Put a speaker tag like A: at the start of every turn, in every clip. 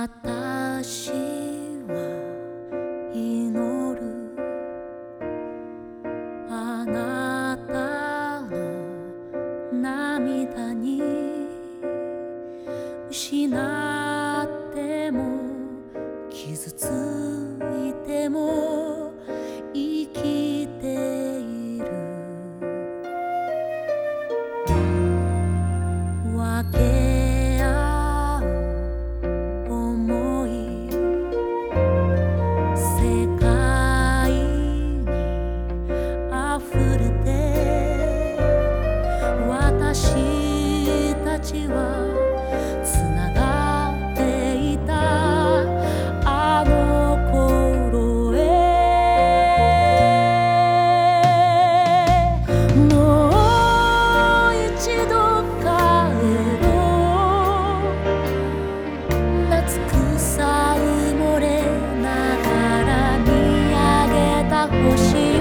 A: 私は祈る。あなたの涙に失っても傷ついてもちはつながっていた。あの頃へ。もう一度帰ろう。夏草埋もれながら見上げた星よ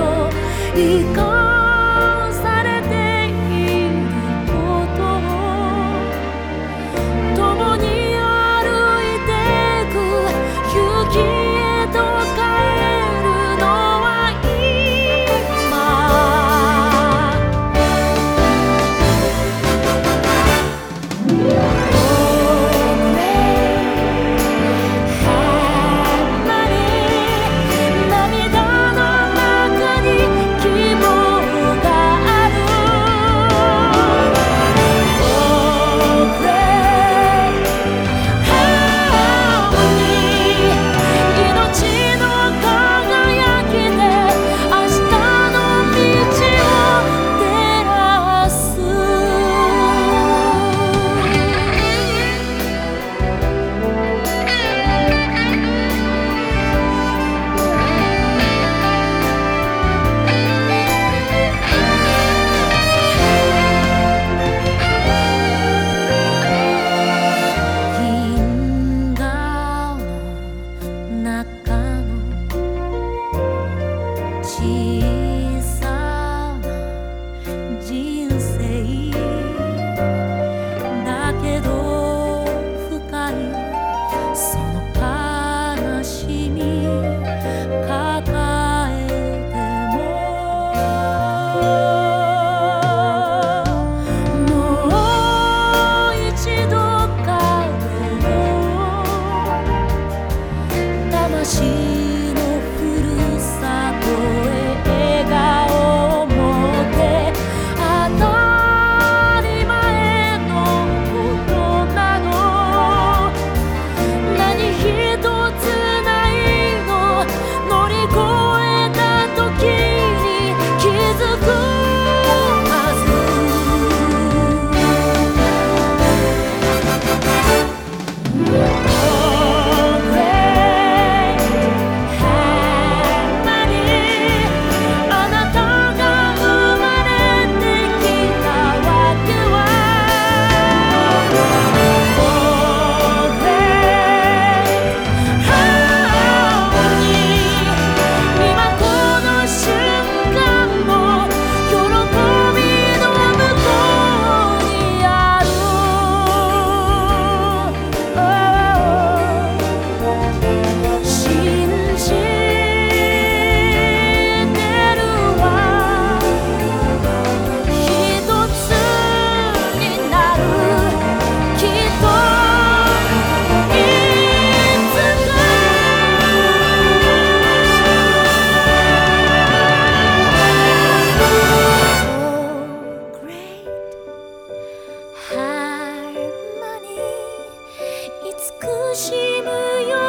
A: しむよ